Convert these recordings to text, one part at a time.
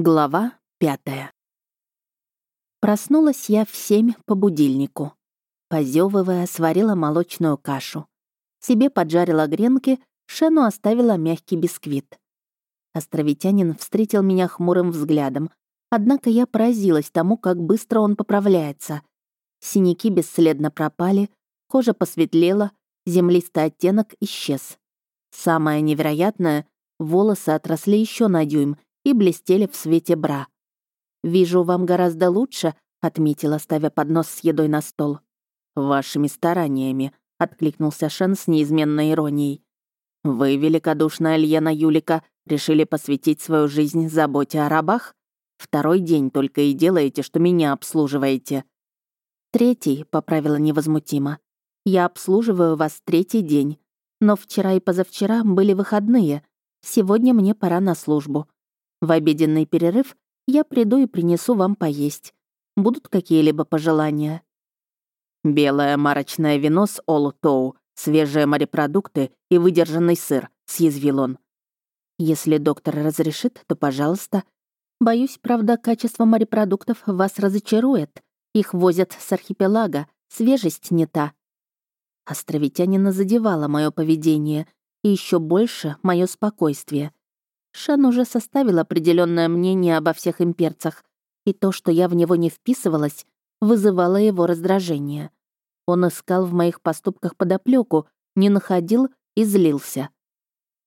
Глава пятая. Проснулась я в семь по будильнику. Позевывая, сварила молочную кашу. Себе поджарила гренки, Шену оставила мягкий бисквит. Островитянин встретил меня хмурым взглядом, однако я поразилась тому, как быстро он поправляется. Синяки бесследно пропали, кожа посветлела, землистый оттенок исчез. Самое невероятное — волосы отросли еще на дюйм — и блестели в свете бра. «Вижу, вам гораздо лучше», — отметила, ставя поднос с едой на стол. «Вашими стараниями», — откликнулся Шен с неизменной иронией. «Вы, великодушная Льена Юлика, решили посвятить свою жизнь заботе о рабах? Второй день только и делаете, что меня обслуживаете». «Третий», — поправила невозмутимо. «Я обслуживаю вас третий день. Но вчера и позавчера были выходные. Сегодня мне пора на службу. В обеденный перерыв я приду и принесу вам поесть. Будут какие-либо пожелания?» «Белое марочное вино с Олл-Тоу, свежие морепродукты и выдержанный сыр», — съязвил он. «Если доктор разрешит, то пожалуйста. Боюсь, правда, качество морепродуктов вас разочарует. Их возят с архипелага, свежесть не та». Островитянина задевало мое поведение и еще больше мое спокойствие. Шен уже составил определенное мнение обо всех имперцах, и то, что я в него не вписывалась, вызывало его раздражение. Он искал в моих поступках подоплеку, не находил и злился.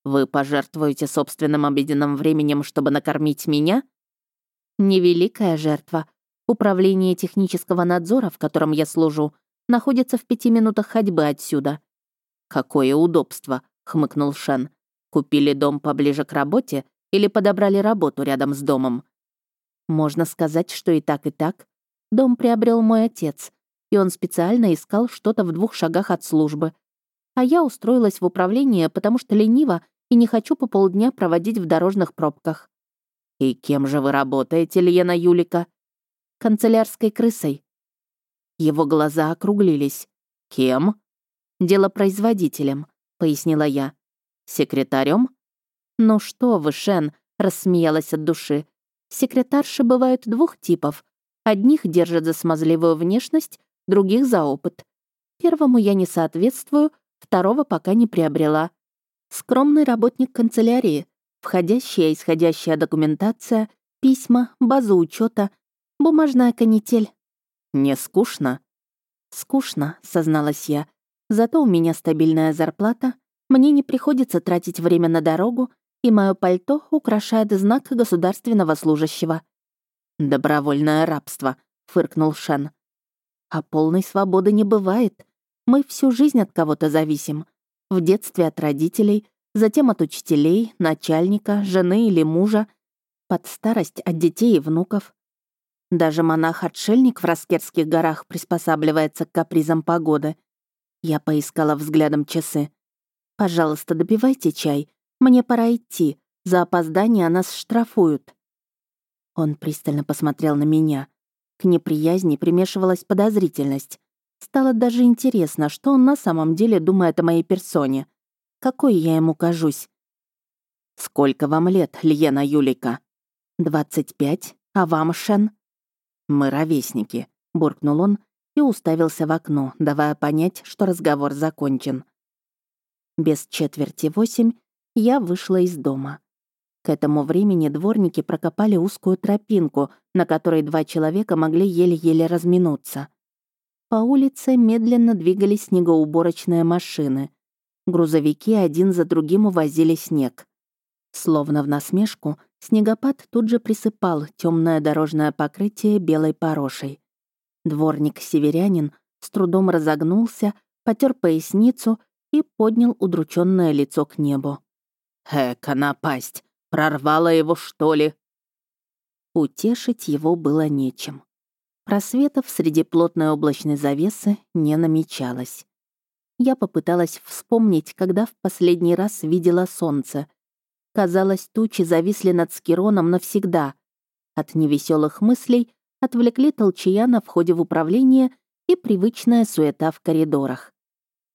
«Вы пожертвуете собственным обеденным временем, чтобы накормить меня?» «Невеликая жертва. Управление технического надзора, в котором я служу, находится в пяти минутах ходьбы отсюда». «Какое удобство!» — хмыкнул Шен. Купили дом поближе к работе или подобрали работу рядом с домом? Можно сказать, что и так, и так. Дом приобрел мой отец, и он специально искал что-то в двух шагах от службы. А я устроилась в управление, потому что ленива и не хочу по полдня проводить в дорожных пробках. «И кем же вы работаете, Лена Юлика?» «Канцелярской крысой». Его глаза округлились. «Кем?» «Делопроизводителем», — пояснила я. Секретарем? Ну что вы, Шен, рассмеялась от души. Секретарши бывают двух типов. Одних держат за смазливую внешность, других за опыт. Первому я не соответствую, второго пока не приобрела. Скромный работник канцелярии, входящая и исходящая документация, письма, база учета, бумажная канитель. Не скучно? Скучно, созналась я. Зато у меня стабильная зарплата, мне не приходится тратить время на дорогу, и мое пальто украшает знак государственного служащего. «Добровольное рабство», — фыркнул Шен. «А полной свободы не бывает. Мы всю жизнь от кого-то зависим. В детстве от родителей, затем от учителей, начальника, жены или мужа, под старость от детей и внуков. Даже монах-отшельник в Раскерских горах приспосабливается к капризам погоды. Я поискала взглядом часы. «Пожалуйста, добивайте чай. Мне пора идти. За опоздание нас штрафуют». Он пристально посмотрел на меня. К неприязни примешивалась подозрительность. Стало даже интересно, что он на самом деле думает о моей персоне. Какой я ему кажусь. «Сколько вам лет, Льена Юлика?» «Двадцать пять. А вам, Шен?» «Мы ровесники», — буркнул он и уставился в окно, давая понять, что разговор закончен. Без четверти восемь я вышла из дома. К этому времени дворники прокопали узкую тропинку, на которой два человека могли еле-еле разминуться. По улице медленно двигались снегоуборочные машины. Грузовики один за другим увозили снег. Словно в насмешку, снегопад тут же присыпал темное дорожное покрытие белой порошей. Дворник-северянин с трудом разогнулся, потер поясницу и поднял удрученное лицо к небу. «Эка напасть! Прорвала его, что ли?» Утешить его было нечем. Просветов среди плотной облачной завесы не намечалось. Я попыталась вспомнить, когда в последний раз видела солнце. Казалось, тучи зависли над Скироном навсегда. От невеселых мыслей отвлекли толчая на входе в управление и привычная суета в коридорах.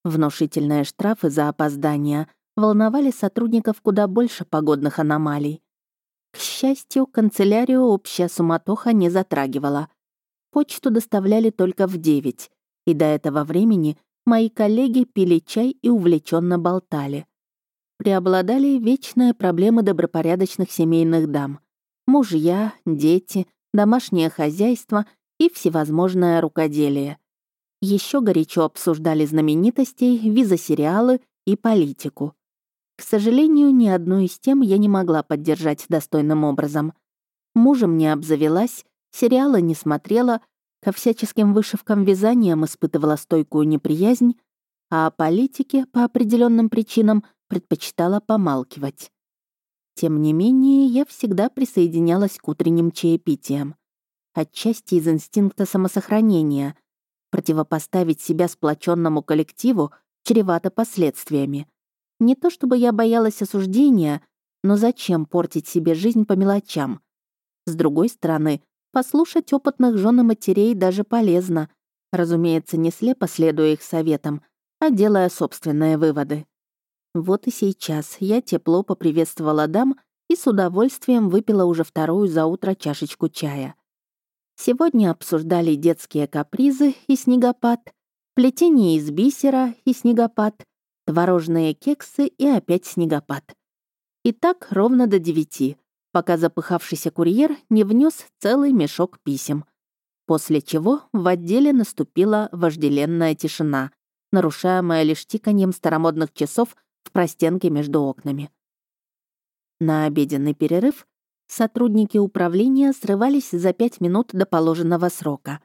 Внушительные штрафы за опоздание волновали сотрудников куда больше погодных аномалий. К счастью, канцелярию общая суматоха не затрагивала. Почту доставляли только в девять, и до этого времени мои коллеги пили чай и увлеченно болтали. Преобладали вечные проблемы добропорядочных семейных дам. Мужья, дети, домашнее хозяйство и всевозможное рукоделие. Еще горячо обсуждали знаменитостей, визосериалы и политику. К сожалению, ни одну из тем я не могла поддержать достойным образом. Мужем не обзавелась, сериалы не смотрела, ко всяческим вышивкам вязанием испытывала стойкую неприязнь, а о политике по определенным причинам предпочитала помалкивать. Тем не менее, я всегда присоединялась к утренним чаепитиям. Отчасти из инстинкта самосохранения. Противопоставить себя сплоченному коллективу чревато последствиями. Не то чтобы я боялась осуждения, но зачем портить себе жизнь по мелочам? С другой стороны, послушать опытных жен и матерей даже полезно. Разумеется, не слепо следуя их советам, а делая собственные выводы. Вот и сейчас я тепло поприветствовала дам и с удовольствием выпила уже вторую за утро чашечку чая. Сегодня обсуждали детские капризы и снегопад, плетение из бисера и снегопад, творожные кексы и опять снегопад. И так ровно до девяти, пока запыхавшийся курьер не внес целый мешок писем. После чего в отделе наступила вожделенная тишина, нарушаемая лишь тиканьем старомодных часов в простенке между окнами. На обеденный перерыв сотрудники управления срывались за пять минут до положенного срока.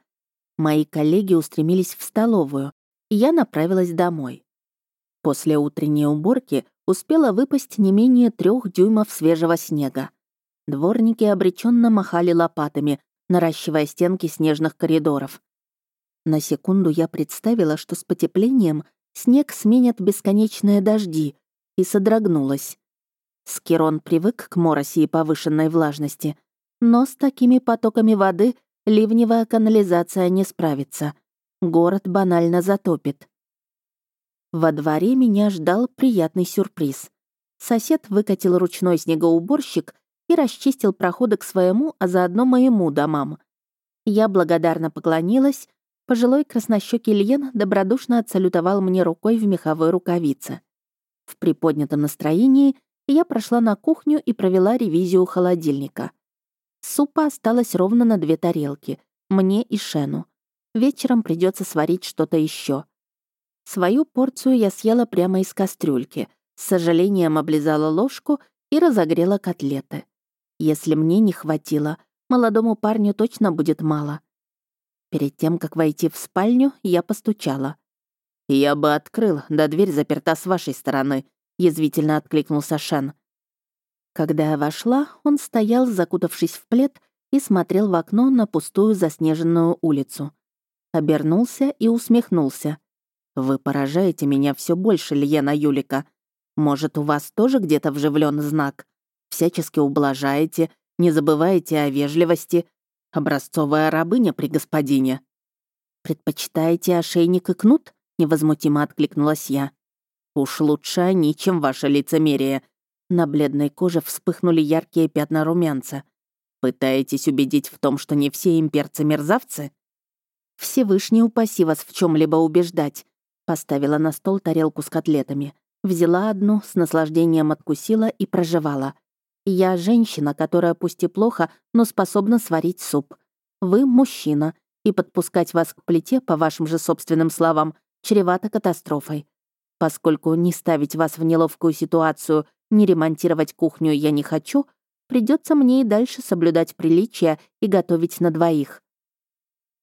Мои коллеги устремились в столовую, и я направилась домой. После утренней уборки успела выпасть не менее трех дюймов свежего снега. Дворники обреченно махали лопатами, наращивая стенки снежных коридоров. На секунду я представила, что с потеплением снег сменят бесконечные дожди, и содрогнулась. Скирон привык к мороси и повышенной влажности, но с такими потоками воды ливневая канализация не справится. Город банально затопит. Во дворе меня ждал приятный сюрприз. Сосед выкатил ручной снегоуборщик и расчистил проходы к своему, а заодно моему домам. Я благодарно поклонилась, пожилой краснощёкий Льен добродушно отсалютовал мне рукой в меховой рукавице. В приподнятом настроении я прошла на кухню и провела ревизию холодильника. Супа осталось ровно на две тарелки, мне и Шену. Вечером придется сварить что-то еще. Свою порцию я съела прямо из кастрюльки, с сожалением облизала ложку и разогрела котлеты. Если мне не хватило, молодому парню точно будет мало. Перед тем, как войти в спальню, я постучала. «Я бы открыл, да дверь заперта с вашей стороны», — язвительно откликнулся Шен. Когда я вошла, он стоял, закутавшись в плед, и смотрел в окно на пустую заснеженную улицу. Обернулся и усмехнулся. Вы поражаете меня все больше, Льена Юлика. Может, у вас тоже где-то вживлен знак? Всячески ублажаете, не забываете о вежливости. Образцовая рабыня при господине. Предпочитаете ошейник и кнут? Невозмутимо откликнулась я. Уж лучше они, чем ваше лицемерие. На бледной коже вспыхнули яркие пятна румянца. Пытаетесь убедить в том, что не все имперцы мерзавцы? Всевышний упаси вас в чем либо убеждать. Поставила на стол тарелку с котлетами. Взяла одну, с наслаждением откусила и прожевала. Я женщина, которая пусть и плохо, но способна сварить суп. Вы мужчина, и подпускать вас к плите, по вашим же собственным словам, чревато катастрофой. Поскольку не ставить вас в неловкую ситуацию, не ремонтировать кухню я не хочу, придется мне и дальше соблюдать приличия и готовить на двоих.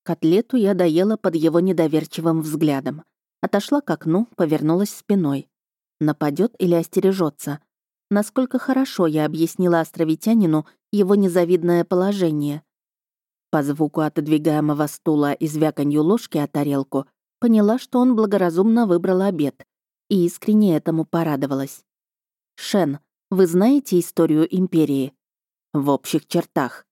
Котлету я доела под его недоверчивым взглядом. Отошла к окну, повернулась спиной. Нападет или остережется? Насколько хорошо я объяснила островитянину его незавидное положение. По звуку отодвигаемого стула и звяканью ложки о тарелку поняла, что он благоразумно выбрал обед, и искренне этому порадовалась. «Шен, вы знаете историю Империи?» «В общих чертах».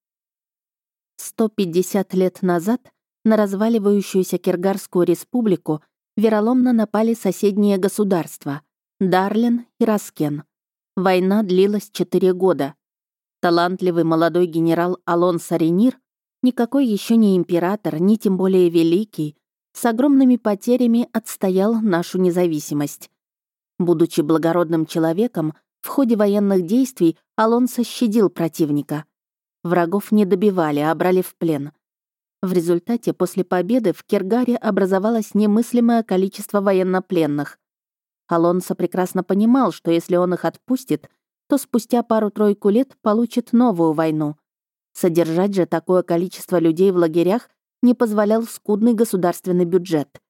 150 лет назад на разваливающуюся Киргарскую республику вероломно напали соседние государства — Дарлин и Раскен. Война длилась четыре года. Талантливый молодой генерал Алонсо Ренир, никакой еще не император, ни тем более великий, с огромными потерями отстоял нашу независимость. Будучи благородным человеком, в ходе военных действий Алонсо щадил противника. Врагов не добивали, а брали в плен. В результате после победы в Кергаре образовалось немыслимое количество военнопленных. Алонсо прекрасно понимал, что если он их отпустит, то спустя пару-тройку лет получит новую войну. Содержать же такое количество людей в лагерях не позволял скудный государственный бюджет.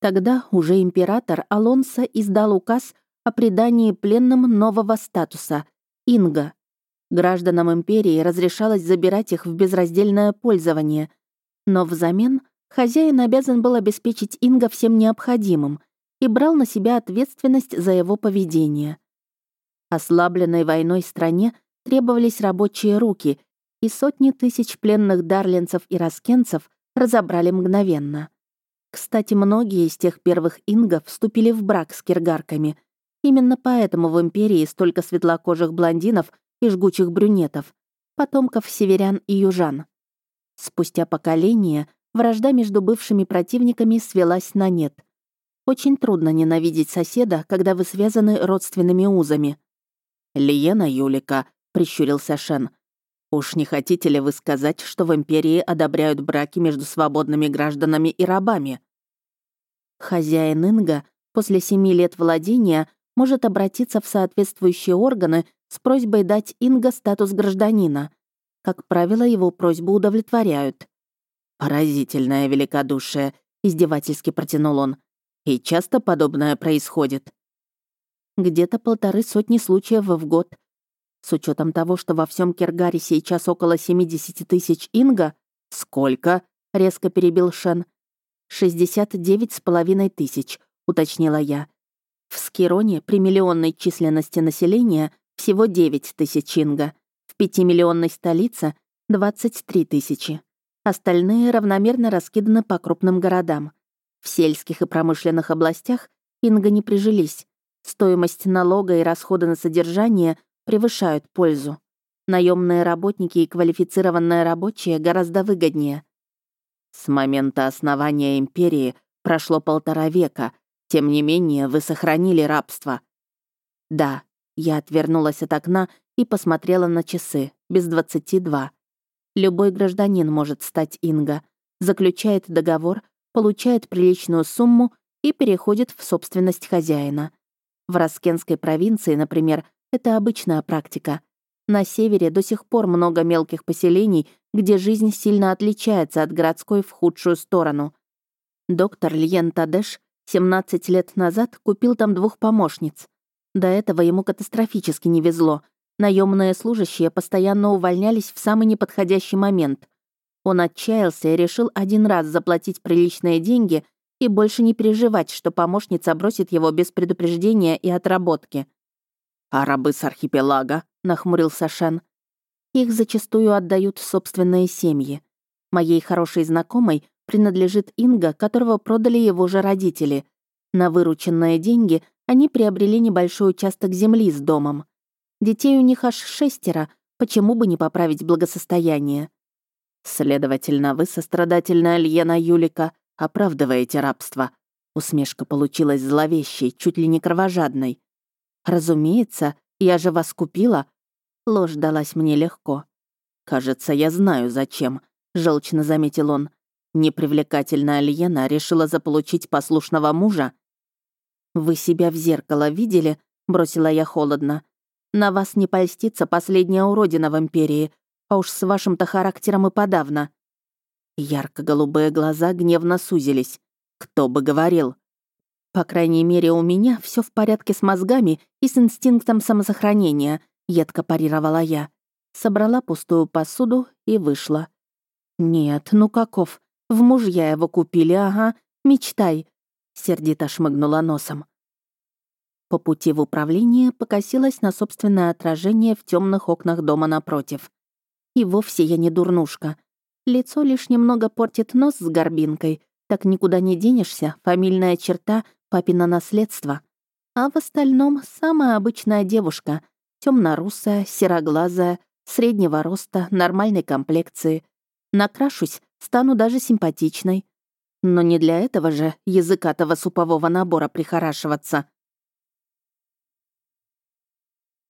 Тогда уже император Алонсо издал указ о придании пленным нового статуса — Инга. Гражданам империи разрешалось забирать их в безраздельное пользование, но взамен хозяин обязан был обеспечить Инга всем необходимым и брал на себя ответственность за его поведение. Ослабленной войной стране требовались рабочие руки, и сотни тысяч пленных дарлинцев и раскенцев разобрали мгновенно. Кстати, многие из тех первых ингов вступили в брак с киргарками. Именно поэтому в империи столько светлокожих блондинов и жгучих брюнетов, потомков северян и южан. Спустя поколения вражда между бывшими противниками свелась на нет. Очень трудно ненавидеть соседа, когда вы связаны родственными узами. «Лиена Юлика», — прищурился Шен, «уж не хотите ли вы сказать, что в Империи одобряют браки между свободными гражданами и рабами?» Хозяин Инга после семи лет владения может обратиться в соответствующие органы с просьбой дать Инга статус гражданина. Как правило, его просьбу удовлетворяют. «Поразительное великодушие», — издевательски протянул он. «И часто подобное происходит?» «Где-то полторы сотни случаев в год. С учетом того, что во всем Кергаре сейчас около 70 тысяч инга...» «Сколько?» — резко перебил Шен. «Шестьдесят девять с половиной тысяч», — уточнила я. В Скироне при миллионной численности населения всего 9 тысяч инга. В пятимиллионной столице — 23 тысячи. Остальные равномерно раскиданы по крупным городам. В сельских и промышленных областях инга не прижились. Стоимость налога и расходы на содержание превышают пользу. Наемные работники и квалифицированные рабочие гораздо выгоднее. С момента основания империи прошло полтора века, тем не менее вы сохранили рабство. Да, я отвернулась от окна и посмотрела на часы, без двадцати два. Любой гражданин может стать Инга, заключает договор, получает приличную сумму и переходит в собственность хозяина. В Раскенской провинции, например, это обычная практика. На севере до сих пор много мелких поселений, где жизнь сильно отличается от городской в худшую сторону. Доктор Льен Тадеш 17 лет назад купил там двух помощниц. До этого ему катастрофически не везло. Наемные служащие постоянно увольнялись в самый неподходящий момент. Он отчаялся и решил один раз заплатить приличные деньги и больше не переживать, что помощница бросит его без предупреждения и отработки. «А рабы с архипелага?» — нахмурился Шен. «Их зачастую отдают собственные семьи. Моей хорошей знакомой принадлежит Инга, которого продали его же родители. На вырученные деньги они приобрели небольшой участок земли с домом. Детей у них аж шестеро, почему бы не поправить благосостояние? Следовательно, вы, сострадательная Альена Юлика, оправдываете рабство. Усмешка получилась зловещей, чуть ли не кровожадной. Разумеется, я же вас купила. Ложь далась мне легко. Кажется, я знаю, зачем, желчно заметил он. Непривлекательная Альена решила заполучить послушного мужа «Вы себя в зеркало видели?» — бросила я холодно. «На вас не польстится последняя уродина в Империи, а уж с вашим-то характером и подавно». Ярко-голубые глаза гневно сузились. «Кто бы говорил?» «По крайней мере, у меня все в порядке с мозгами и с инстинктом самосохранения», — едко парировала я. Собрала пустую посуду и вышла. «Нет, ну каков? В мужья его купили, ага. Мечтай сердито шмыгнула носом. По пути в управление покосилась на собственное отражение в темных окнах дома напротив. И вовсе я не дурнушка. Лицо лишь немного портит нос с горбинкой, так никуда не денешься, фамильная черта, папина наследство. А в остальном самая обычная девушка, темно-русая, сероглазая, Среднего роста, нормальной комплекции. Накрашусь, стану даже симпатичной. Но не для этого же языкатого супового набора прихорашиваться.